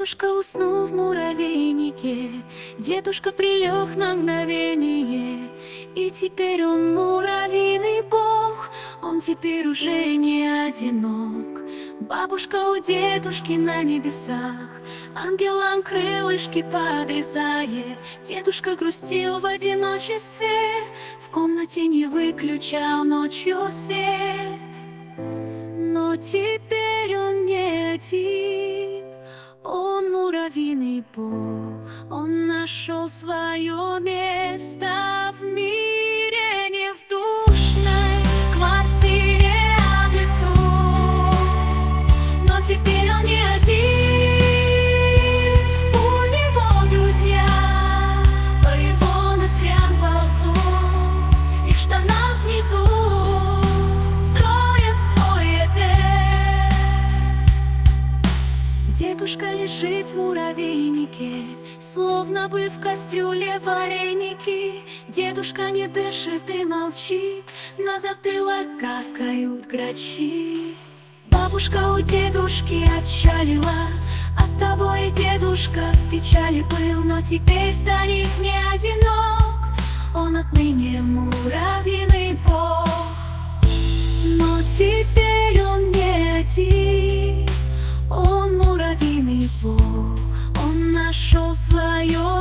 уснул в муравейнике, Дедушка прилег на мгновение, И теперь он муравьиный бог, Он теперь уже не одинок. Бабушка у дедушки на небесах, Ангелам крылышки подрезает. Дедушка грустил в одиночестве, В комнате не выключал ночью свет. Но теперь он не один, бог, он нашел свое место в мире, Дедушка лежит в муравейнике, Словно бы в кастрюле вареники. Дедушка не дышит и молчит, На затылок какают грачи. Бабушка у дедушки отчалила, Оттого и дедушка в печали был, Но теперь старик не одинок, нашел свое